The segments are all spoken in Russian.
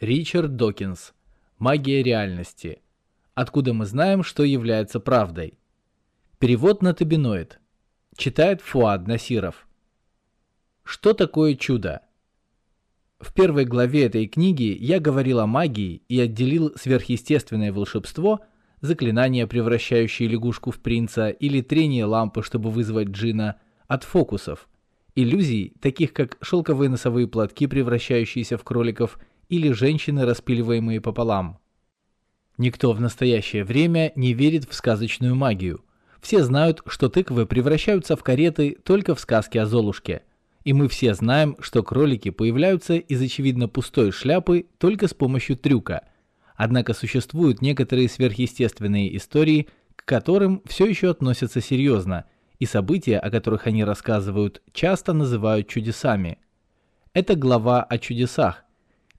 Ричард Докинс. Магия реальности. Откуда мы знаем, что является правдой? Перевод на табиноид. Читает Фуад Насиров. Что такое чудо? В первой главе этой книги я говорил о магии и отделил сверхъестественное волшебство, заклинание, превращающее лягушку в принца, или трение лампы, чтобы вызвать джина, от фокусов, иллюзий, таких как шелковые носовые платки, превращающиеся в кроликов, или женщины, распиливаемые пополам. Никто в настоящее время не верит в сказочную магию. Все знают, что тыквы превращаются в кареты только в сказке о Золушке. И мы все знаем, что кролики появляются из очевидно пустой шляпы только с помощью трюка. Однако существуют некоторые сверхъестественные истории, к которым все еще относятся серьезно, и события, о которых они рассказывают, часто называют чудесами. Это глава о чудесах,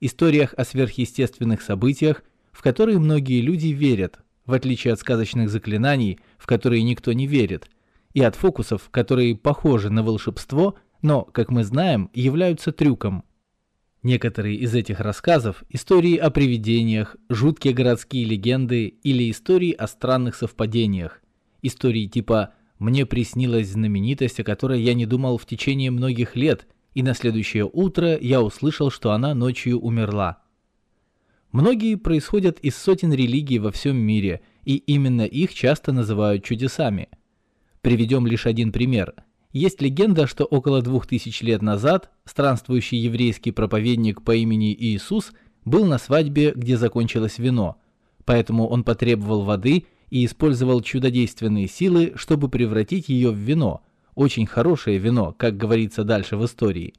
историях о сверхъестественных событиях, в которые многие люди верят, в отличие от сказочных заклинаний, в которые никто не верит, и от фокусов, которые похожи на волшебство, но, как мы знаем, являются трюком. Некоторые из этих рассказов – истории о привидениях, жуткие городские легенды или истории о странных совпадениях. Истории типа «Мне приснилась знаменитость, о которой я не думал в течение многих лет», и на следующее утро я услышал, что она ночью умерла. Многие происходят из сотен религий во всем мире, и именно их часто называют чудесами. Приведем лишь один пример. Есть легенда, что около двух тысяч лет назад странствующий еврейский проповедник по имени Иисус был на свадьбе, где закончилось вино, поэтому он потребовал воды и использовал чудодейственные силы, чтобы превратить ее в вино – очень хорошее вино, как говорится дальше в истории.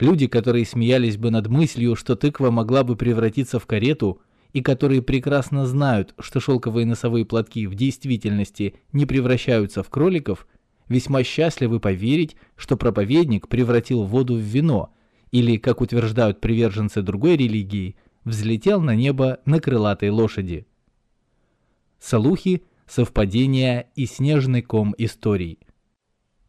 Люди, которые смеялись бы над мыслью, что тыква могла бы превратиться в карету, и которые прекрасно знают, что шелковые носовые платки в действительности не превращаются в кроликов, весьма счастливы поверить, что проповедник превратил воду в вино, или, как утверждают приверженцы другой религии, взлетел на небо на крылатой лошади. Салухи, совпадения и снежный ком историй –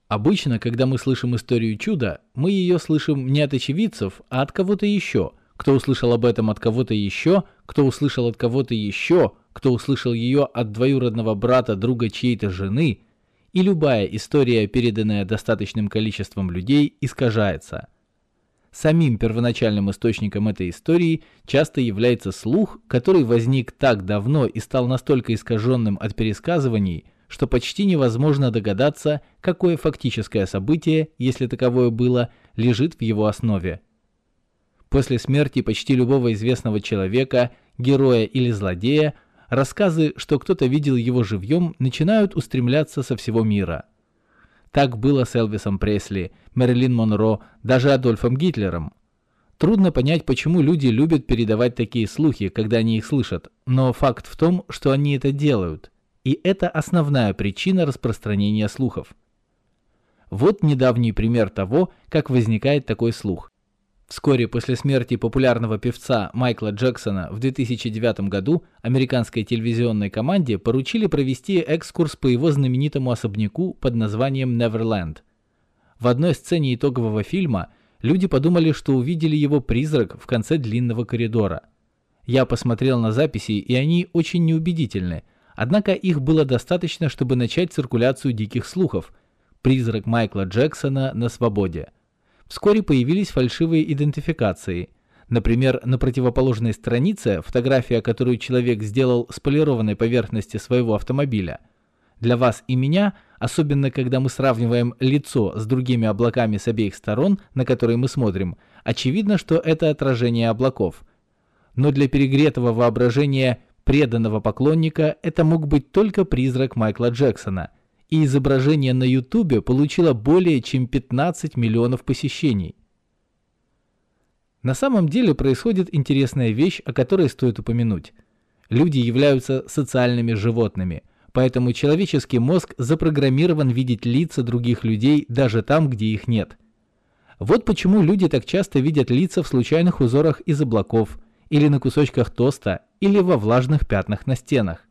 Обычно, когда мы слышим историю чуда, мы ее слышим не от очевидцев, а от кого-то еще, кто услышал об этом от кого-то еще, кто услышал от кого-то еще, кто услышал ее от двоюродного брата, друга чьей-то жены, и любая история, переданная достаточным количеством людей, искажается. Самим первоначальным источником этой истории часто является слух, который возник так давно и стал настолько искаженным от пересказываний, что почти невозможно догадаться, какое фактическое событие, если таковое было, лежит в его основе. После смерти почти любого известного человека, героя или злодея, рассказы, что кто-то видел его живьем, начинают устремляться со всего мира. Так было с Элвисом Пресли, Мэрилин Монро, даже Адольфом Гитлером. Трудно понять, почему люди любят передавать такие слухи, когда они их слышат, но факт в том, что они это делают – и это основная причина распространения слухов. Вот недавний пример того, как возникает такой слух. Вскоре после смерти популярного певца Майкла Джексона в 2009 году американской телевизионной команде поручили провести экскурс по его знаменитому особняку под названием Неверленд. В одной сцене итогового фильма люди подумали, что увидели его призрак в конце длинного коридора. Я посмотрел на записи, и они очень неубедительны – Однако их было достаточно, чтобы начать циркуляцию диких слухов. Призрак Майкла Джексона на свободе. Вскоре появились фальшивые идентификации. Например, на противоположной странице фотография, которую человек сделал с полированной поверхности своего автомобиля. Для вас и меня, особенно когда мы сравниваем лицо с другими облаками с обеих сторон, на которые мы смотрим, очевидно, что это отражение облаков. Но для перегретого воображения преданного поклонника это мог быть только призрак Майкла Джексона, и изображение на ютубе получило более чем 15 миллионов посещений. На самом деле происходит интересная вещь, о которой стоит упомянуть. Люди являются социальными животными, поэтому человеческий мозг запрограммирован видеть лица других людей даже там, где их нет. Вот почему люди так часто видят лица в случайных узорах из облаков, или на кусочках тоста, или во влажных пятнах на стенах.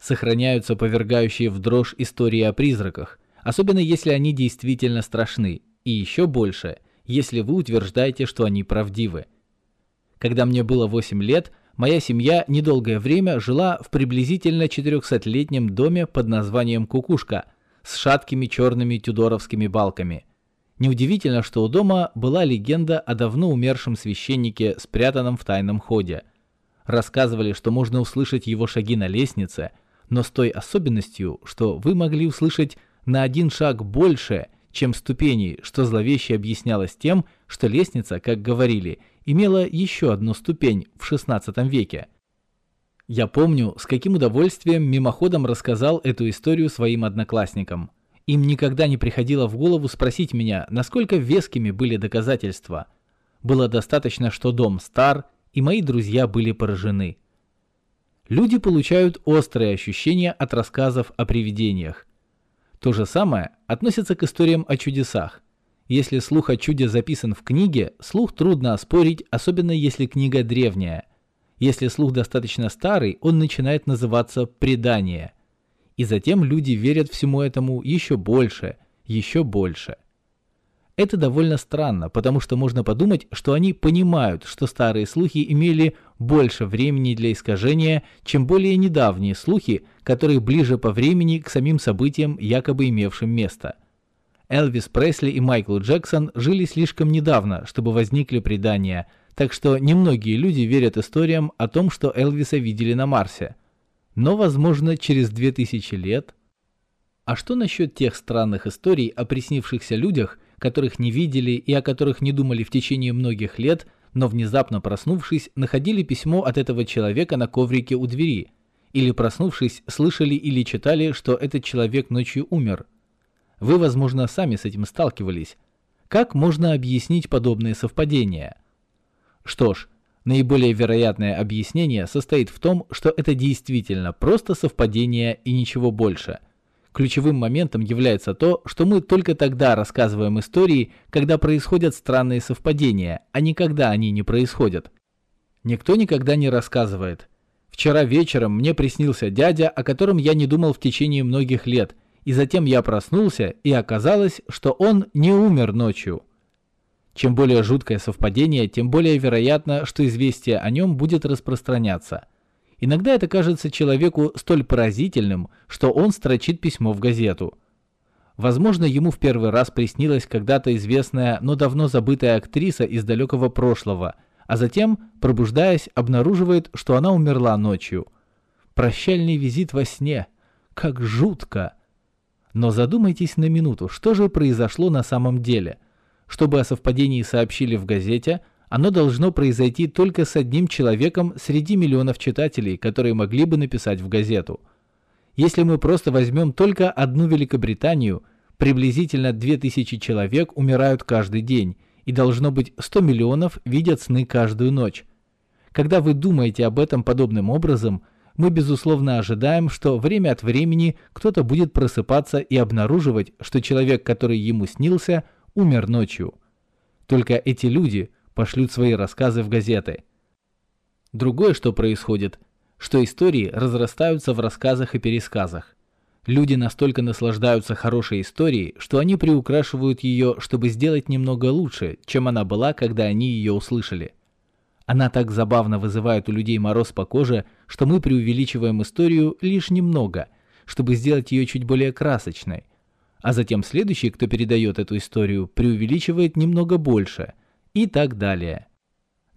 Сохраняются повергающие в дрожь истории о призраках, особенно если они действительно страшны, и еще больше, если вы утверждаете, что они правдивы. Когда мне было 8 лет, моя семья недолгое время жила в приблизительно 400-летнем доме под названием «Кукушка» с шаткими черными тюдоровскими балками. Неудивительно, что у дома была легенда о давно умершем священнике, спрятанном в тайном ходе. Рассказывали, что можно услышать его шаги на лестнице, но с той особенностью, что вы могли услышать на один шаг больше, чем ступеней, что зловеще объяснялось тем, что лестница, как говорили, имела еще одну ступень в XVI веке. Я помню, с каким удовольствием мимоходом рассказал эту историю своим одноклассникам. Им никогда не приходило в голову спросить меня, насколько вескими были доказательства. Было достаточно, что дом стар, и мои друзья были поражены. Люди получают острые ощущения от рассказов о привидениях. То же самое относится к историям о чудесах. Если слух о чуде записан в книге, слух трудно оспорить, особенно если книга древняя. Если слух достаточно старый, он начинает называться «предание». И затем люди верят всему этому еще больше, еще больше. Это довольно странно, потому что можно подумать, что они понимают, что старые слухи имели больше времени для искажения, чем более недавние слухи, которые ближе по времени к самим событиям, якобы имевшим место – Элвис Пресли и Майкл Джексон жили слишком недавно, чтобы возникли предания, так что немногие люди верят историям о том, что Элвиса видели на Марсе. Но, возможно, через 2000 лет... А что насчет тех странных историй о приснившихся людях, которых не видели и о которых не думали в течение многих лет, но внезапно проснувшись, находили письмо от этого человека на коврике у двери, или проснувшись, слышали или читали, что этот человек ночью умер – вы, возможно, сами с этим сталкивались. Как можно объяснить подобные совпадения? Что ж, наиболее вероятное объяснение состоит в том, что это действительно просто совпадение и ничего больше. Ключевым моментом является то, что мы только тогда рассказываем истории, когда происходят странные совпадения, а не когда они не происходят. Никто никогда не рассказывает. Вчера вечером мне приснился дядя, о котором я не думал в течение многих лет – и затем я проснулся, и оказалось, что он не умер ночью. Чем более жуткое совпадение, тем более вероятно, что известие о нем будет распространяться. Иногда это кажется человеку столь поразительным, что он строчит письмо в газету. Возможно, ему в первый раз приснилась когда-то известная, но давно забытая актриса из далекого прошлого, а затем, пробуждаясь, обнаруживает, что она умерла ночью. Прощальный визит во сне. Как жутко! Но задумайтесь на минуту, что же произошло на самом деле. Чтобы о совпадении сообщили в газете, оно должно произойти только с одним человеком среди миллионов читателей, которые могли бы написать в газету. Если мы просто возьмем только одну Великобританию, приблизительно 2000 человек умирают каждый день, и должно быть 100 миллионов видят сны каждую ночь. Когда вы думаете об этом подобным образом – мы безусловно ожидаем, что время от времени кто-то будет просыпаться и обнаруживать, что человек, который ему снился, умер ночью. Только эти люди пошлют свои рассказы в газеты. Другое, что происходит, что истории разрастаются в рассказах и пересказах. Люди настолько наслаждаются хорошей историей, что они приукрашивают ее, чтобы сделать немного лучше, чем она была, когда они ее услышали. Она так забавно вызывает у людей мороз по коже, что мы преувеличиваем историю лишь немного, чтобы сделать ее чуть более красочной. А затем следующий, кто передает эту историю, преувеличивает немного больше. И так далее.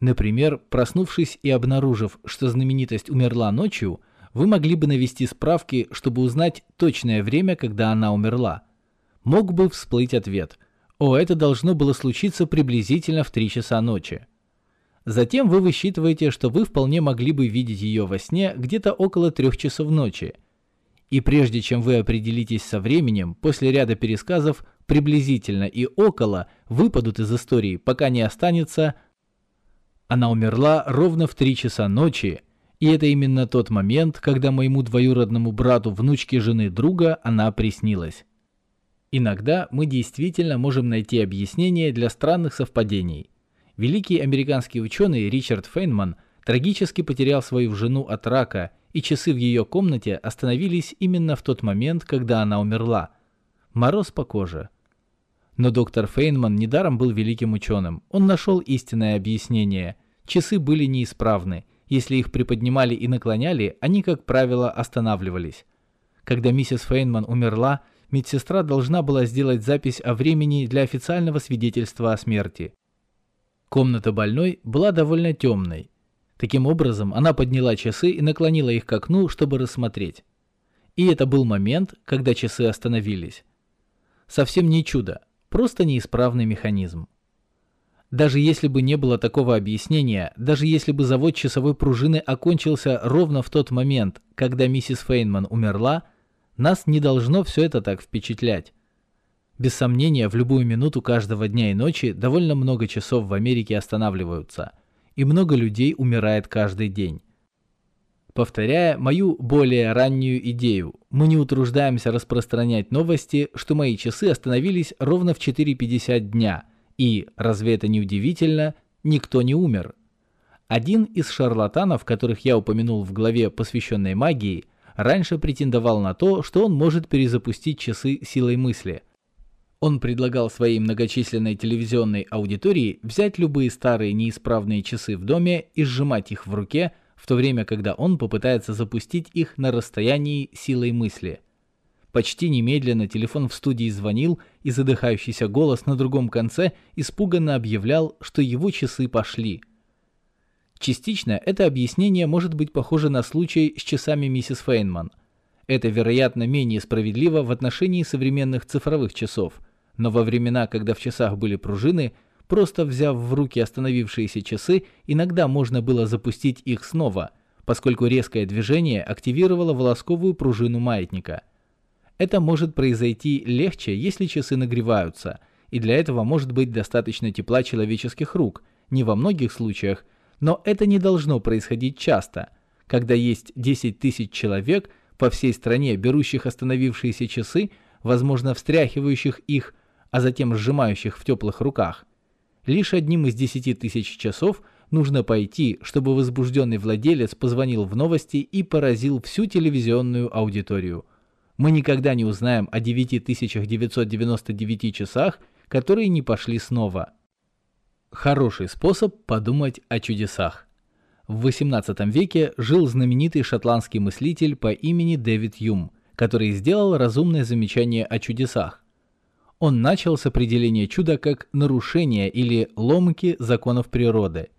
Например, проснувшись и обнаружив, что знаменитость умерла ночью, вы могли бы навести справки, чтобы узнать точное время, когда она умерла. Мог бы всплыть ответ «О, это должно было случиться приблизительно в 3 часа ночи». Затем вы высчитываете, что вы вполне могли бы видеть ее во сне где-то около трех часов ночи. И прежде чем вы определитесь со временем, после ряда пересказов приблизительно и около выпадут из истории, пока не останется «Она умерла ровно в три часа ночи», и это именно тот момент, когда моему двоюродному брату внучке жены друга она приснилась. Иногда мы действительно можем найти объяснение для странных совпадений – Великий американский ученый Ричард Фейнман трагически потерял свою жену от рака, и часы в ее комнате остановились именно в тот момент, когда она умерла. Мороз по коже. Но доктор Фейнман недаром был великим ученым. Он нашел истинное объяснение. часы были неисправны. Если их приподнимали и наклоняли, они, как правило, останавливались. Когда миссис Фейнман умерла, медсестра должна была сделать запись о времени для официального свидетельства о смерти. Комната больной была довольно темной. Таким образом, она подняла часы и наклонила их к окну, чтобы рассмотреть. И это был момент, когда часы остановились. Совсем не чудо, просто неисправный механизм. Даже если бы не было такого объяснения, даже если бы завод часовой пружины окончился ровно в тот момент, когда миссис Фейнман умерла, нас не должно все это так впечатлять. Без сомнения, в любую минуту каждого дня и ночи довольно много часов в Америке останавливаются, и много людей умирает каждый день. Повторяя мою более раннюю идею, мы не утруждаемся распространять новости, что мои часы остановились ровно в 4.50 дня, и, разве это не удивительно, никто не умер. Один из шарлатанов, которых я упомянул в главе, посвященной магии, раньше претендовал на то, что он может перезапустить часы силой мысли – он предлагал своей многочисленной телевизионной аудитории взять любые старые неисправные часы в доме и сжимать их в руке, в то время, когда он попытается запустить их на расстоянии силой мысли. Почти немедленно телефон в студии звонил, и задыхающийся голос на другом конце испуганно объявлял, что его часы пошли. Частично это объяснение может быть похоже на случай с часами миссис Фейнман. Это, вероятно, менее справедливо в отношении современных цифровых часов – но во времена, когда в часах были пружины, просто взяв в руки остановившиеся часы, иногда можно было запустить их снова, поскольку резкое движение активировало волосковую пружину маятника. Это может произойти легче, если часы нагреваются, и для этого может быть достаточно тепла человеческих рук, не во многих случаях, но это не должно происходить часто. Когда есть 10 тысяч человек по всей стране, берущих остановившиеся часы, возможно встряхивающих их, а затем сжимающих в теплых руках. Лишь одним из десяти тысяч часов нужно пойти, чтобы возбужденный владелец позвонил в новости и поразил всю телевизионную аудиторию. Мы никогда не узнаем о 9999 часах, которые не пошли снова. Хороший способ подумать о чудесах. В XVIII веке жил знаменитый шотландский мыслитель по имени Дэвид Юм, который сделал разумное замечание о чудесах он начал с определения чуда как нарушение или ломки законов природы.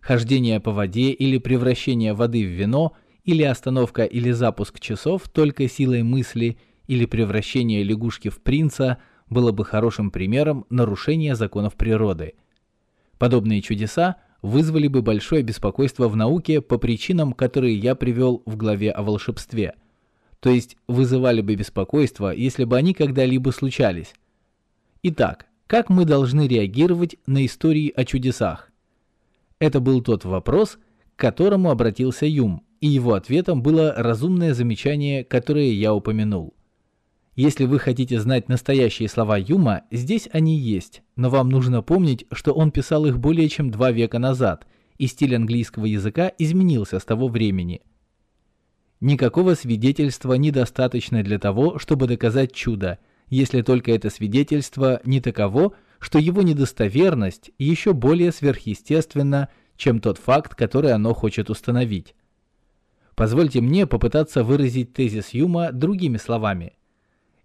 Хождение по воде или превращение воды в вино, или остановка или запуск часов только силой мысли, или превращение лягушки в принца было бы хорошим примером нарушения законов природы. Подобные чудеса вызвали бы большое беспокойство в науке по причинам, которые я привел в главе о волшебстве. То есть вызывали бы беспокойство, если бы они когда-либо случались. Итак, как мы должны реагировать на истории о чудесах? Это был тот вопрос, к которому обратился Юм, и его ответом было разумное замечание, которое я упомянул. Если вы хотите знать настоящие слова Юма, здесь они есть, но вам нужно помнить, что он писал их более чем два века назад, и стиль английского языка изменился с того времени. Никакого свидетельства недостаточно для того, чтобы доказать чудо, если только это свидетельство не таково, что его недостоверность еще более сверхъестественна, чем тот факт, который оно хочет установить. Позвольте мне попытаться выразить тезис Юма другими словами.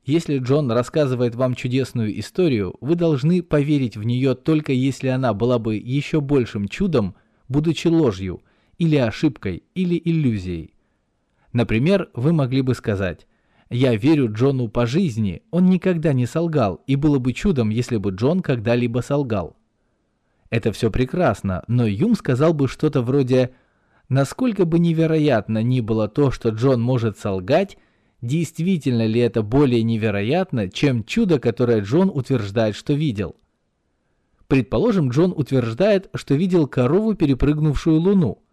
Если Джон рассказывает вам чудесную историю, вы должны поверить в нее только если она была бы еще большим чудом, будучи ложью, или ошибкой, или иллюзией. Например, вы могли бы сказать я верю Джону по жизни, он никогда не солгал, и было бы чудом, если бы Джон когда-либо солгал. Это все прекрасно, но Юм сказал бы что-то вроде «Насколько бы невероятно ни было то, что Джон может солгать, действительно ли это более невероятно, чем чудо, которое Джон утверждает, что видел?» Предположим, Джон утверждает, что видел корову, перепрыгнувшую луну.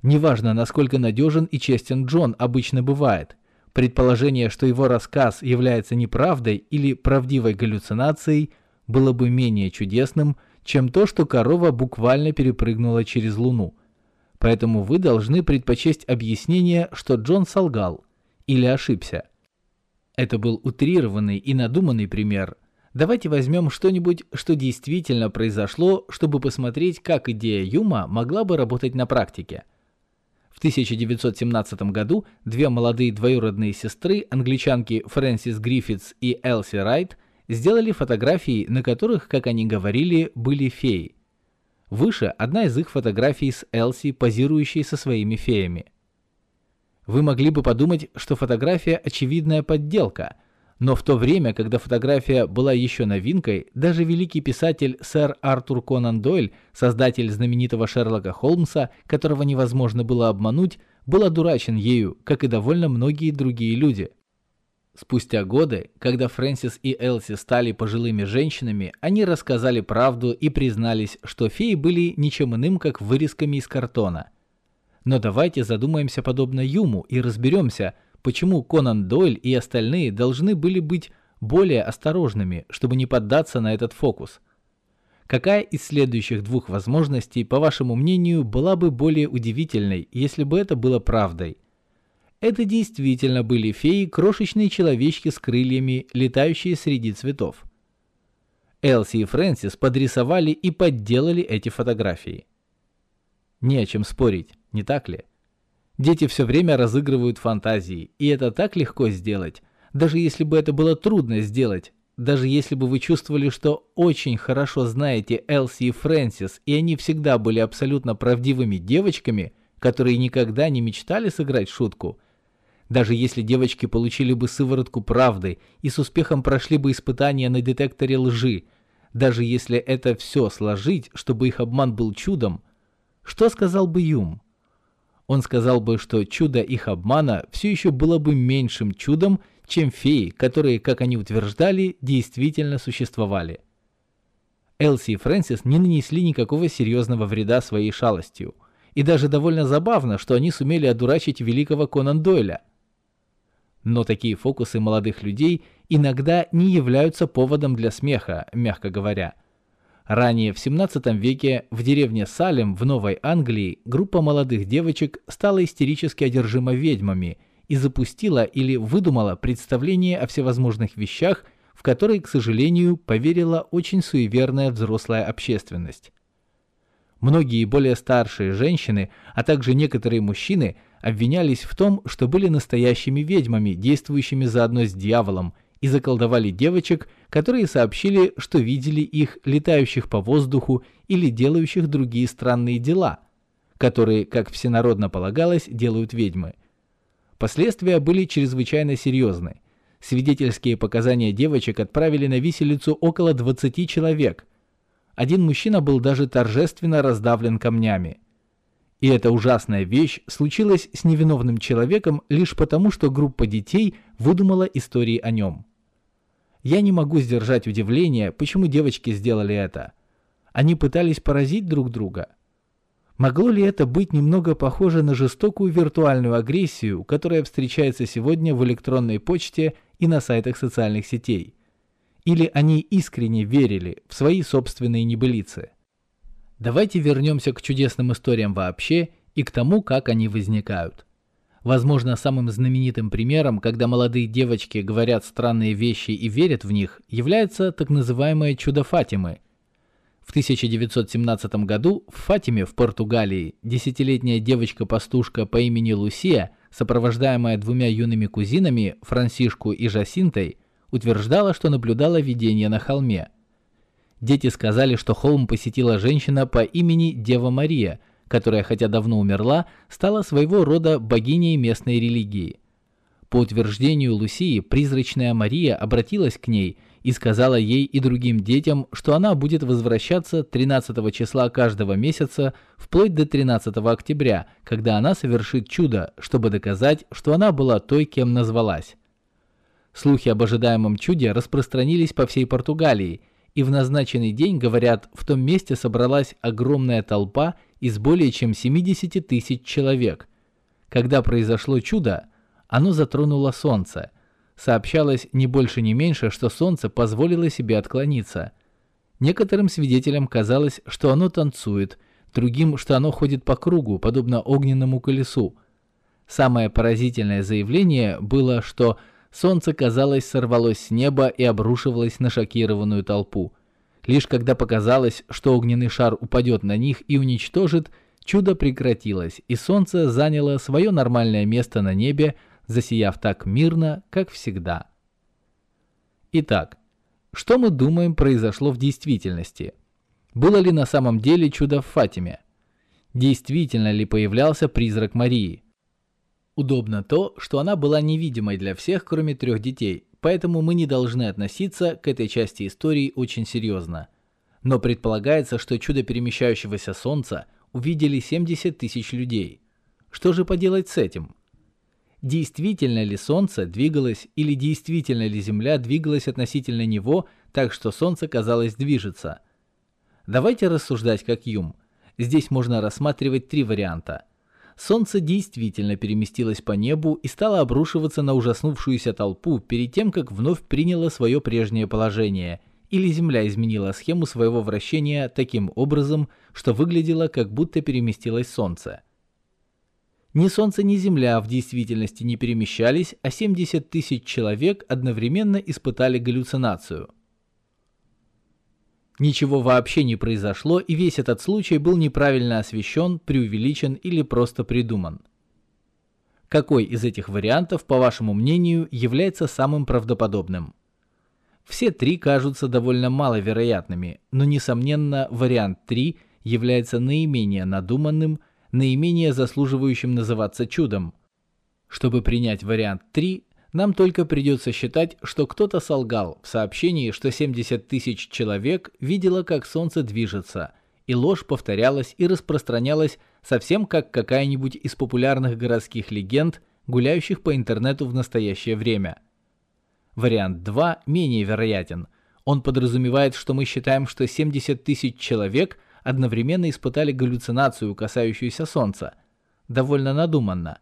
Неважно, насколько надежен и честен Джон обычно бывает – Предположение, что его рассказ является неправдой или правдивой галлюцинацией, было бы менее чудесным, чем то, что корова буквально перепрыгнула через Луну. Поэтому вы должны предпочесть объяснение, что Джон солгал или ошибся. Это был утрированный и надуманный пример, Давайте возьмем что-нибудь, что действительно произошло, чтобы посмотреть, как идея Юма могла бы работать на практике. В 1917 году две молодые двоюродные сестры, англичанки Фрэнсис Гриффитс и Элси Райт, сделали фотографии, на которых, как они говорили, были феи. Выше одна из их фотографий с Элси, позирующей со своими феями. Вы могли бы подумать, что фотография очевидная подделка, но в то время, когда фотография была еще новинкой, даже великий писатель сэр Артур Конан Дойль, создатель знаменитого Шерлока Холмса, которого невозможно было обмануть, был одурачен ею, как и довольно многие другие люди. Спустя годы, когда Фрэнсис и Элси стали пожилыми женщинами, они рассказали правду и признались, что феи были ничем иным, как вырезками из картона. Но давайте задумаемся подобно Юму и разберемся, почему Конан Дойль и остальные должны были быть более осторожными, чтобы не поддаться на этот фокус. Какая из следующих двух возможностей, по вашему мнению, была бы более удивительной, если бы это было правдой? Это действительно были феи, крошечные человечки с крыльями, летающие среди цветов. Элси и Фрэнсис подрисовали и подделали эти фотографии. Не о чем спорить, не так ли? Дети все время разыгрывают фантазии, и это так легко сделать, даже если бы это было трудно сделать, даже если бы вы чувствовали, что очень хорошо знаете Элси и Фрэнсис, и они всегда были абсолютно правдивыми девочками, которые никогда не мечтали сыграть шутку – даже если девочки получили бы сыворотку правды и с успехом прошли бы испытания на детекторе лжи, даже если это все сложить, чтобы их обман был чудом, что сказал бы Юм? Он сказал бы, что чудо их обмана все еще было бы меньшим чудом, чем феи, которые, как они утверждали, действительно существовали. Элси и Фрэнсис не нанесли никакого серьезного вреда своей шалостью. И даже довольно забавно, что они сумели одурачить великого Конан Дойля – но такие фокусы молодых людей иногда не являются поводом для смеха, мягко говоря. Ранее в 17 веке в деревне Салем в Новой Англии группа молодых девочек стала истерически одержима ведьмами и запустила или выдумала представление о всевозможных вещах, в которые, к сожалению, поверила очень суеверная взрослая общественность. Многие более старшие женщины, а также некоторые мужчины – обвинялись в том, что были настоящими ведьмами, действующими заодно с дьяволом, и заколдовали девочек, которые сообщили, что видели их летающих по воздуху или делающих другие странные дела, которые, как всенародно полагалось, делают ведьмы. Последствия были чрезвычайно серьезны. Свидетельские показания девочек отправили на виселицу около 20 человек. Один мужчина был даже торжественно раздавлен камнями. И эта ужасная вещь случилась с невиновным человеком лишь потому, что группа детей выдумала истории о нем. Я не могу сдержать удивление, почему девочки сделали это. Они пытались поразить друг друга. Могло ли это быть немного похоже на жестокую виртуальную агрессию, которая встречается сегодня в электронной почте и на сайтах социальных сетей? Или они искренне верили в свои собственные небылицы? Давайте вернемся к чудесным историям вообще и к тому, как они возникают. Возможно, самым знаменитым примером, когда молодые девочки говорят странные вещи и верят в них, является так называемое чудо Фатимы. В 1917 году в Фатиме в Португалии десятилетняя девочка-пастушка по имени Лусия, сопровождаемая двумя юными кузинами, Франсишку и Жасинтой, утверждала, что наблюдала видение на холме – Дети сказали, что холм посетила женщина по имени Дева Мария, которая, хотя давно умерла, стала своего рода богиней местной религии. По утверждению Лусии, призрачная Мария обратилась к ней и сказала ей и другим детям, что она будет возвращаться 13 числа каждого месяца вплоть до 13 октября, когда она совершит чудо, чтобы доказать, что она была той, кем назвалась. Слухи об ожидаемом чуде распространились по всей Португалии – и в назначенный день, говорят, в том месте собралась огромная толпа из более чем 70 тысяч человек. Когда произошло чудо, оно затронуло солнце. Сообщалось не больше не меньше, что солнце позволило себе отклониться. Некоторым свидетелям казалось, что оно танцует, другим, что оно ходит по кругу, подобно огненному колесу. Самое поразительное заявление было, что Солнце, казалось, сорвалось с неба и обрушивалось на шокированную толпу. Лишь когда показалось, что огненный шар упадет на них и уничтожит, чудо прекратилось, и солнце заняло свое нормальное место на небе, засияв так мирно, как всегда. Итак, что мы думаем произошло в действительности? Было ли на самом деле чудо в Фатиме? Действительно ли появлялся призрак Марии? Удобно то, что она была невидимой для всех, кроме трех детей, поэтому мы не должны относиться к этой части истории очень серьезно. Но предполагается, что чудо перемещающегося Солнца увидели 70 тысяч людей. Что же поделать с этим? Действительно ли Солнце двигалось или действительно ли Земля двигалась относительно него, так что Солнце, казалось, движется? Давайте рассуждать как Юм. Здесь можно рассматривать три варианта – Солнце действительно переместилось по небу и стало обрушиваться на ужаснувшуюся толпу перед тем, как вновь приняло свое прежнее положение, или Земля изменила схему своего вращения таким образом, что выглядело, как будто переместилось Солнце. Ни Солнце, ни Земля в действительности не перемещались, а 70 тысяч человек одновременно испытали галлюцинацию – Ничего вообще не произошло, и весь этот случай был неправильно освещен, преувеличен или просто придуман. Какой из этих вариантов, по вашему мнению, является самым правдоподобным? Все три кажутся довольно маловероятными, но, несомненно, вариант 3 является наименее надуманным, наименее заслуживающим называться чудом. Чтобы принять вариант 3, нам только придется считать, что кто-то солгал в сообщении, что 70 тысяч человек видело, как Солнце движется, и ложь повторялась и распространялась совсем как какая-нибудь из популярных городских легенд, гуляющих по интернету в настоящее время. Вариант 2 менее вероятен. Он подразумевает, что мы считаем, что 70 тысяч человек одновременно испытали галлюцинацию, касающуюся Солнца. Довольно надуманно.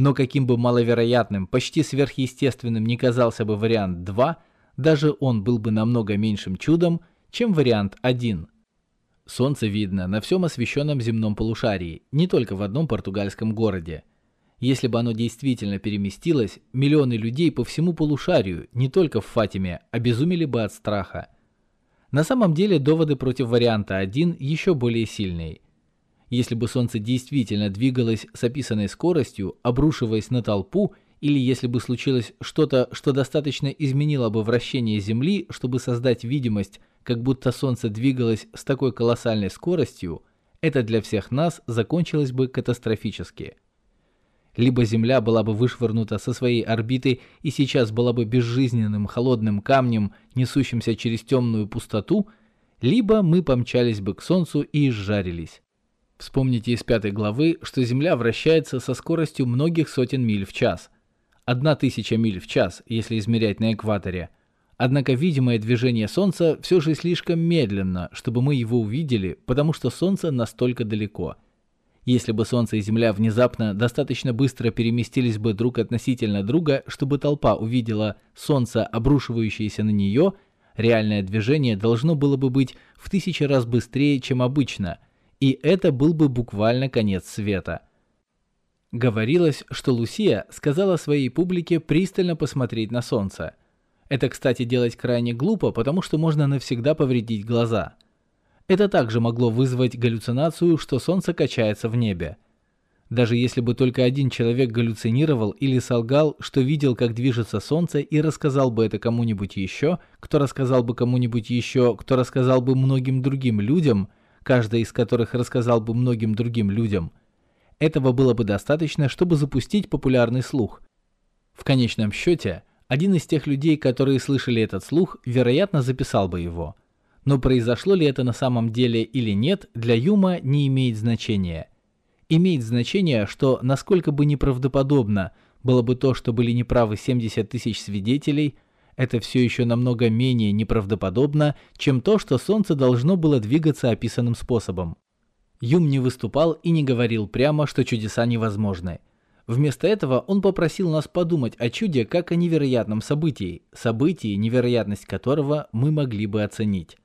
Но каким бы маловероятным, почти сверхъестественным не казался бы вариант 2, даже он был бы намного меньшим чудом, чем вариант 1. Солнце видно на всем освещенном земном полушарии, не только в одном португальском городе. Если бы оно действительно переместилось, миллионы людей по всему полушарию, не только в Фатиме, обезумели бы от страха. На самом деле доводы против варианта 1 еще более сильные – если бы Солнце действительно двигалось с описанной скоростью, обрушиваясь на толпу, или если бы случилось что-то, что достаточно изменило бы вращение Земли, чтобы создать видимость, как будто Солнце двигалось с такой колоссальной скоростью, это для всех нас закончилось бы катастрофически. Либо Земля была бы вышвырнута со своей орбиты и сейчас была бы безжизненным холодным камнем, несущимся через темную пустоту, либо мы помчались бы к Солнцу и изжарились. Вспомните из пятой главы, что Земля вращается со скоростью многих сотен миль в час. Одна тысяча миль в час, если измерять на экваторе. Однако видимое движение Солнца все же слишком медленно, чтобы мы его увидели, потому что Солнце настолько далеко. Если бы Солнце и Земля внезапно достаточно быстро переместились бы друг относительно друга, чтобы толпа увидела Солнце, обрушивающееся на нее, реальное движение должно было бы быть в тысячи раз быстрее, чем обычно – и это был бы буквально конец света. Говорилось, что Лусия сказала своей публике пристально посмотреть на солнце. Это, кстати, делать крайне глупо, потому что можно навсегда повредить глаза. Это также могло вызвать галлюцинацию, что солнце качается в небе. Даже если бы только один человек галлюцинировал или солгал, что видел, как движется солнце, и рассказал бы это кому-нибудь еще, кто рассказал бы кому-нибудь еще, кто рассказал бы многим другим людям – каждый из которых рассказал бы многим другим людям. Этого было бы достаточно, чтобы запустить популярный слух. В конечном счете, один из тех людей, которые слышали этот слух, вероятно записал бы его. Но произошло ли это на самом деле или нет, для Юма не имеет значения. Имеет значение, что насколько бы неправдоподобно было бы то, что были неправы 70 тысяч свидетелей – это все еще намного менее неправдоподобно, чем то, что Солнце должно было двигаться описанным способом. Юм не выступал и не говорил прямо, что чудеса невозможны. Вместо этого он попросил нас подумать о чуде как о невероятном событии, событии, невероятность которого мы могли бы оценить.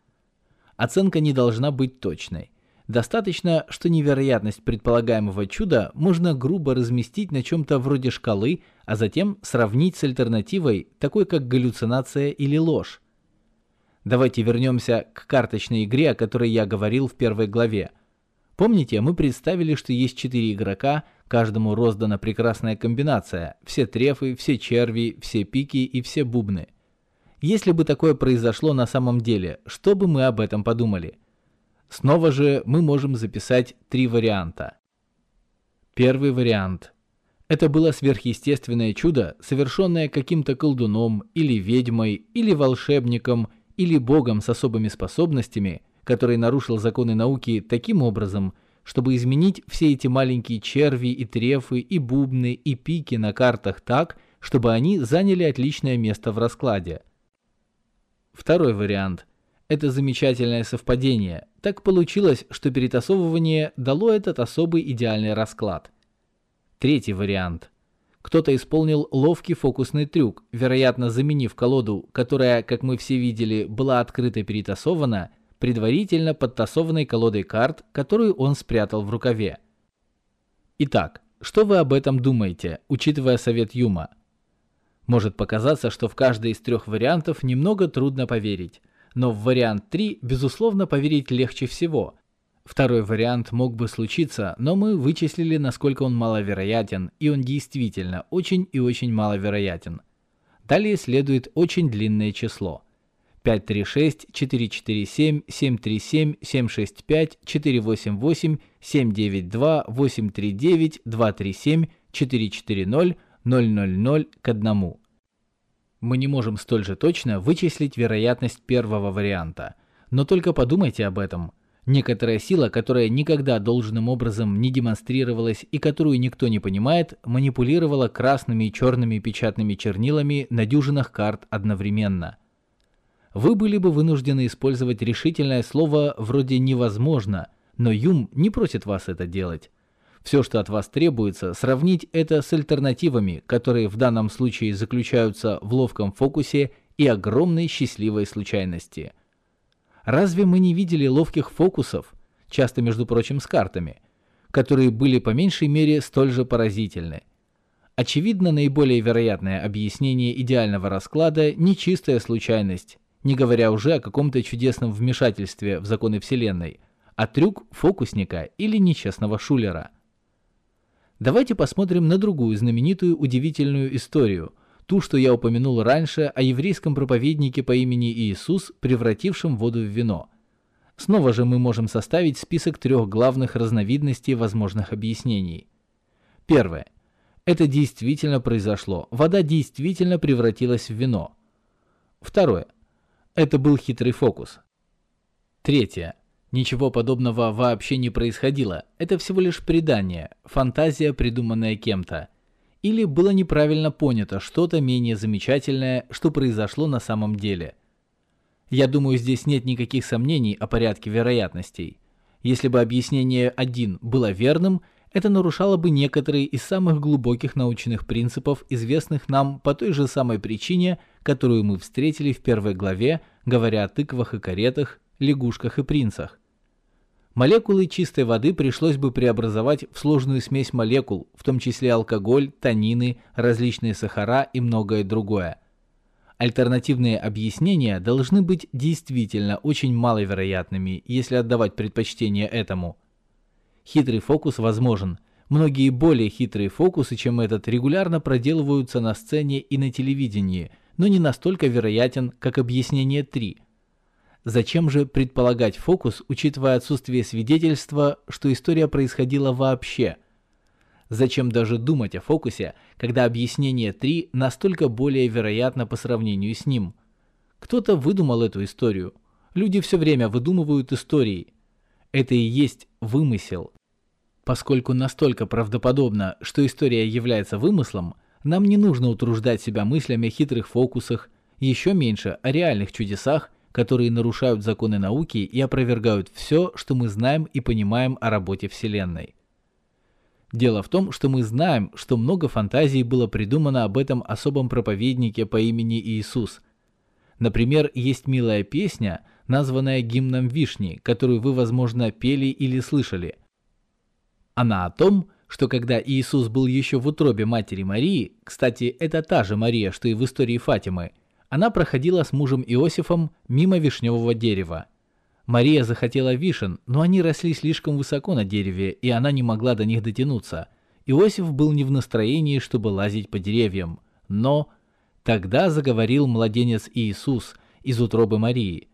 Оценка не должна быть точной. Достаточно, что невероятность предполагаемого чуда можно грубо разместить на чем-то вроде шкалы, а затем сравнить с альтернативой, такой как галлюцинация или ложь. Давайте вернемся к карточной игре, о которой я говорил в первой главе. Помните, мы представили, что есть четыре игрока, каждому роздана прекрасная комбинация, все трефы, все черви, все пики и все бубны. Если бы такое произошло на самом деле, что бы мы об этом подумали? Снова же мы можем записать три варианта. Первый вариант. Это было сверхъестественное чудо, совершенное каким-то колдуном или ведьмой или волшебником – или богом с особыми способностями, который нарушил законы науки таким образом, чтобы изменить все эти маленькие черви и трефы и бубны и пики на картах так, чтобы они заняли отличное место в раскладе. Второй вариант. Это замечательное совпадение. Так получилось, что перетасовывание дало этот особый идеальный расклад. Третий вариант. Кто-то исполнил ловкий фокусный трюк, вероятно заменив колоду, которая, как мы все видели, была открыта и перетасована, предварительно подтасованной колодой карт, которую он спрятал в рукаве. Итак, что вы об этом думаете, учитывая совет Юма? Может показаться, что в каждый из трех вариантов немного трудно поверить, но в вариант 3, безусловно, поверить легче всего, Второй вариант мог бы случиться, но мы вычислили, насколько он маловероятен, и он действительно очень и очень маловероятен. Далее следует очень длинное число. 536, 447, 737, 765, 488, 792, 839, 237, 440, 000 к 1. Мы не можем столь же точно вычислить вероятность первого варианта. Но только подумайте об этом – Некоторая сила, которая никогда должным образом не демонстрировалась и которую никто не понимает, манипулировала красными и черными печатными чернилами на дюжинах карт одновременно. Вы были бы вынуждены использовать решительное слово вроде «невозможно», но Юм не просит вас это делать. Все, что от вас требуется, сравнить это с альтернативами, которые в данном случае заключаются в ловком фокусе и огромной счастливой случайности – Разве мы не видели ловких фокусов, часто, между прочим, с картами, которые были по меньшей мере столь же поразительны? Очевидно, наиболее вероятное объяснение идеального расклада – не чистая случайность, не говоря уже о каком-то чудесном вмешательстве в законы Вселенной, а трюк фокусника или нечестного шулера. Давайте посмотрим на другую знаменитую удивительную историю – ту, что я упомянул раньше о еврейском проповеднике по имени Иисус, превратившем воду в вино. Снова же мы можем составить список трех главных разновидностей возможных объяснений. Первое. Это действительно произошло. Вода действительно превратилась в вино. Второе. Это был хитрый фокус. Третье. Ничего подобного вообще не происходило. Это всего лишь предание, фантазия, придуманная кем-то или было неправильно понято что-то менее замечательное, что произошло на самом деле. Я думаю, здесь нет никаких сомнений о порядке вероятностей. Если бы объяснение 1 было верным, это нарушало бы некоторые из самых глубоких научных принципов, известных нам по той же самой причине, которую мы встретили в первой главе, говоря о тыквах и каретах, лягушках и принцах. Молекулы чистой воды пришлось бы преобразовать в сложную смесь молекул, в том числе алкоголь, танины, различные сахара и многое другое. Альтернативные объяснения должны быть действительно очень маловероятными, если отдавать предпочтение этому. Хитрый фокус возможен. Многие более хитрые фокусы, чем этот, регулярно проделываются на сцене и на телевидении, но не настолько вероятен, как объяснение 3 – Зачем же предполагать фокус, учитывая отсутствие свидетельства, что история происходила вообще? Зачем даже думать о фокусе, когда объяснение 3 настолько более вероятно по сравнению с ним? Кто-то выдумал эту историю. Люди все время выдумывают истории. Это и есть вымысел. Поскольку настолько правдоподобно, что история является вымыслом, нам не нужно утруждать себя мыслями о хитрых фокусах, еще меньше о реальных чудесах которые нарушают законы науки и опровергают все, что мы знаем и понимаем о работе Вселенной. Дело в том, что мы знаем, что много фантазий было придумано об этом особом проповеднике по имени Иисус. Например, есть милая песня, названная гимном Вишни, которую вы, возможно, пели или слышали. Она о том, что когда Иисус был еще в утробе матери Марии, кстати, это та же Мария, что и в истории Фатимы, она проходила с мужем Иосифом мимо вишневого дерева. Мария захотела вишен, но они росли слишком высоко на дереве, и она не могла до них дотянуться. Иосиф был не в настроении, чтобы лазить по деревьям. Но тогда заговорил младенец Иисус из утробы Марии.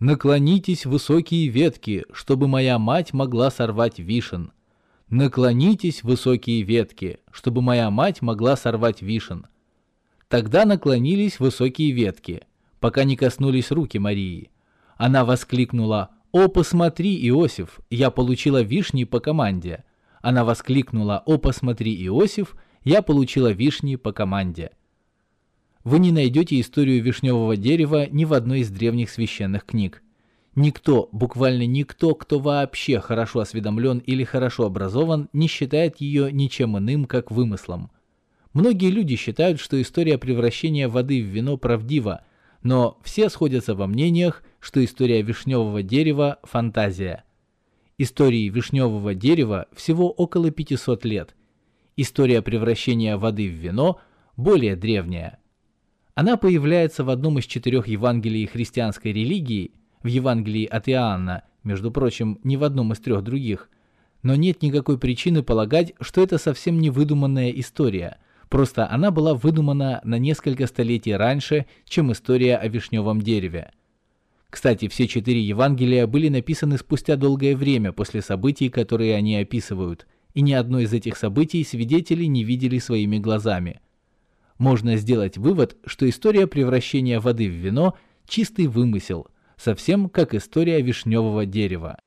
«Наклонитесь высокие ветки, чтобы моя мать могла сорвать вишен». Наклонитесь высокие ветки, чтобы моя мать могла сорвать вишен. Тогда наклонились высокие ветки, пока не коснулись руки Марии. Она воскликнула «О, посмотри, Иосиф, я получила вишни по команде». Она воскликнула «О, посмотри, Иосиф, я получила вишни по команде». Вы не найдете историю вишневого дерева ни в одной из древних священных книг. Никто, буквально никто, кто вообще хорошо осведомлен или хорошо образован, не считает ее ничем иным, как вымыслом. Многие люди считают, что история превращения воды в вино правдива, но все сходятся во мнениях, что история вишневого дерева – фантазия. Истории вишневого дерева всего около 500 лет. История превращения воды в вино более древняя. Она появляется в одном из четырех Евангелий христианской религии – в Евангелии от Иоанна, между прочим, ни в одном из трех других. Но нет никакой причины полагать, что это совсем не выдуманная история. Просто она была выдумана на несколько столетий раньше, чем история о вишневом дереве. Кстати, все четыре Евангелия были написаны спустя долгое время после событий, которые они описывают, и ни одно из этих событий свидетели не видели своими глазами. Можно сделать вывод, что история превращения воды в вино – чистый вымысел, совсем как история вишневого дерева.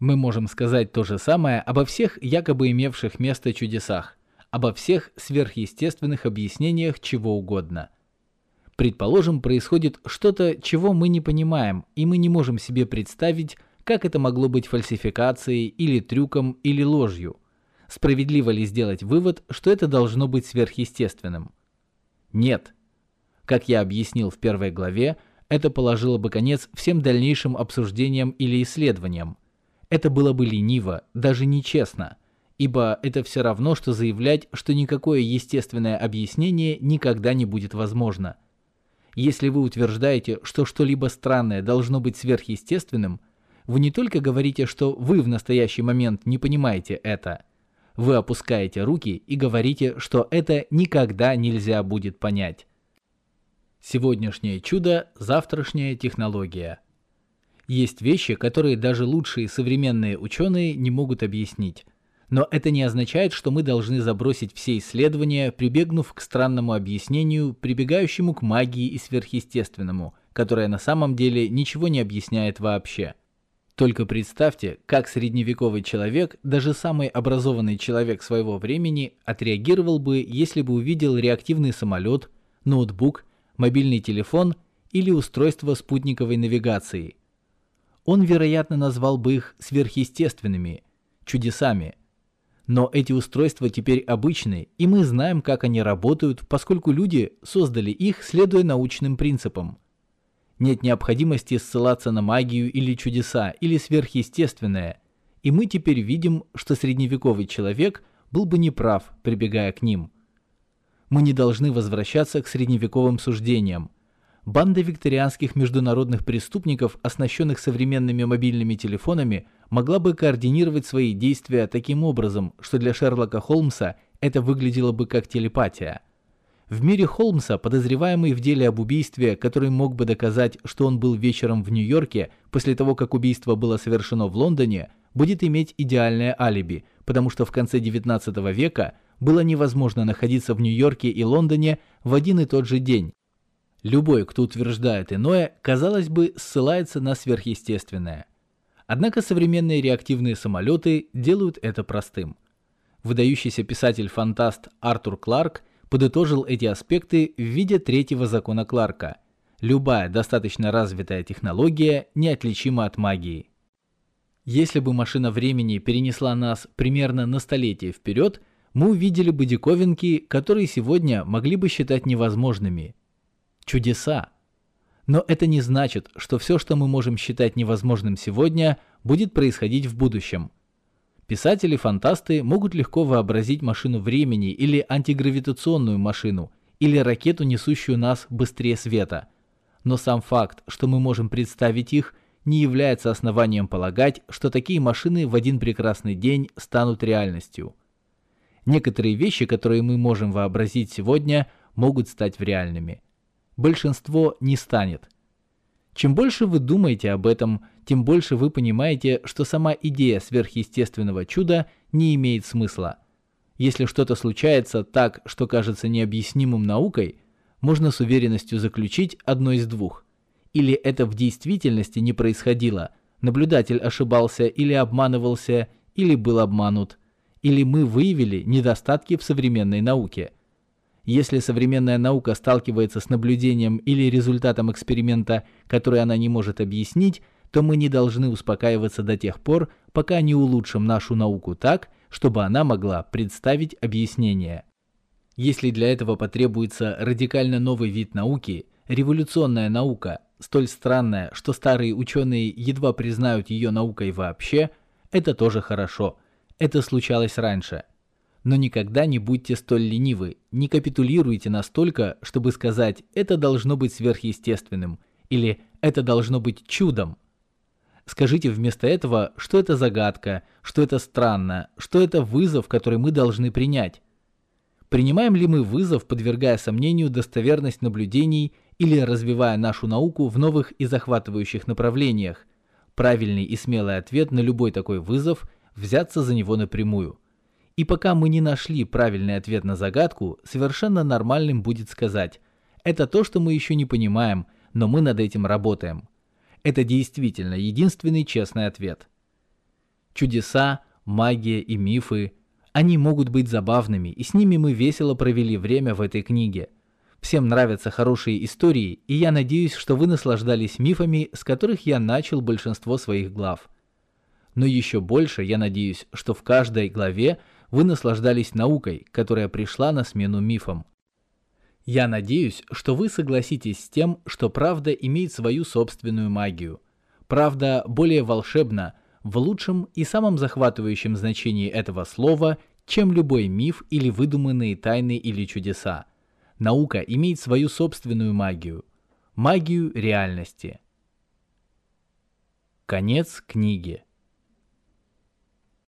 Мы можем сказать то же самое обо всех якобы имевших место чудесах, обо всех сверхъестественных объяснениях чего угодно. Предположим, происходит что-то, чего мы не понимаем, и мы не можем себе представить, как это могло быть фальсификацией или трюком или ложью. Справедливо ли сделать вывод, что это должно быть сверхъестественным? Нет. Как я объяснил в первой главе, это положило бы конец всем дальнейшим обсуждениям или исследованиям. Это было бы лениво, даже нечестно, ибо это все равно, что заявлять, что никакое естественное объяснение никогда не будет возможно. Если вы утверждаете, что что-либо странное должно быть сверхъестественным, вы не только говорите, что вы в настоящий момент не понимаете это, вы опускаете руки и говорите, что это никогда нельзя будет понять. Сегодняшнее чудо, завтрашняя технология. Есть вещи, которые даже лучшие современные ученые не могут объяснить. Но это не означает, что мы должны забросить все исследования, прибегнув к странному объяснению, прибегающему к магии и сверхъестественному, которое на самом деле ничего не объясняет вообще. Только представьте, как средневековый человек, даже самый образованный человек своего времени, отреагировал бы, если бы увидел реактивный самолет, ноутбук мобильный телефон или устройство спутниковой навигации. Он, вероятно, назвал бы их сверхъестественными, чудесами. Но эти устройства теперь обычны, и мы знаем, как они работают, поскольку люди создали их, следуя научным принципам. Нет необходимости ссылаться на магию или чудеса, или сверхъестественное, и мы теперь видим, что средневековый человек был бы неправ, прибегая к ним мы не должны возвращаться к средневековым суждениям. Банда викторианских международных преступников, оснащенных современными мобильными телефонами, могла бы координировать свои действия таким образом, что для Шерлока Холмса это выглядело бы как телепатия. В мире Холмса, подозреваемый в деле об убийстве, который мог бы доказать, что он был вечером в Нью-Йорке после того, как убийство было совершено в Лондоне, будет иметь идеальное алиби, потому что в конце XIX века было невозможно находиться в Нью-Йорке и Лондоне в один и тот же день. Любой, кто утверждает иное, казалось бы, ссылается на сверхъестественное. Однако современные реактивные самолеты делают это простым. Выдающийся писатель-фантаст Артур Кларк подытожил эти аспекты в виде третьего закона Кларка. Любая достаточно развитая технология неотличима от магии. Если бы машина времени перенесла нас примерно на столетие вперед – мы увидели бы диковинки, которые сегодня могли бы считать невозможными. Чудеса. Но это не значит, что все, что мы можем считать невозможным сегодня, будет происходить в будущем. Писатели-фантасты могут легко вообразить машину времени или антигравитационную машину, или ракету, несущую нас быстрее света. Но сам факт, что мы можем представить их, не является основанием полагать, что такие машины в один прекрасный день станут реальностью. Некоторые вещи, которые мы можем вообразить сегодня, могут стать реальными. Большинство не станет. Чем больше вы думаете об этом, тем больше вы понимаете, что сама идея сверхъестественного чуда не имеет смысла. Если что-то случается так, что кажется необъяснимым наукой, можно с уверенностью заключить одно из двух. Или это в действительности не происходило, наблюдатель ошибался или обманывался, или был обманут, или мы выявили недостатки в современной науке – если современная наука сталкивается с наблюдением или результатом эксперимента, который она не может объяснить, то мы не должны успокаиваться до тех пор, пока не улучшим нашу науку так, чтобы она могла представить объяснение. Если для этого потребуется радикально новый вид науки, революционная наука, столь странная, что старые ученые едва признают ее наукой вообще, это тоже хорошо. Это случалось раньше – но никогда не будьте столь ленивы, не капитулируйте настолько, чтобы сказать «это должно быть сверхъестественным» или «это должно быть чудом». Скажите вместо этого, что это загадка, что это странно, что это вызов, который мы должны принять. Принимаем ли мы вызов, подвергая сомнению достоверность наблюдений или развивая нашу науку в новых и захватывающих направлениях? Правильный и смелый ответ на любой такой вызов – взяться за него напрямую – и пока мы не нашли правильный ответ на загадку, совершенно нормальным будет сказать «это то, что мы еще не понимаем, но мы над этим работаем». Это действительно единственный честный ответ. Чудеса, магия и мифы – они могут быть забавными, и с ними мы весело провели время в этой книге. Всем нравятся хорошие истории, и я надеюсь, что вы наслаждались мифами, с которых я начал большинство своих глав. Но еще больше я надеюсь, что в каждой главе вы наслаждались наукой, которая пришла на смену мифам. Я надеюсь, что вы согласитесь с тем, что правда имеет свою собственную магию. Правда более волшебна в лучшем и самом захватывающем значении этого слова, чем любой миф или выдуманные тайны или чудеса. Наука имеет свою собственную магию. Магию реальности. Конец книги.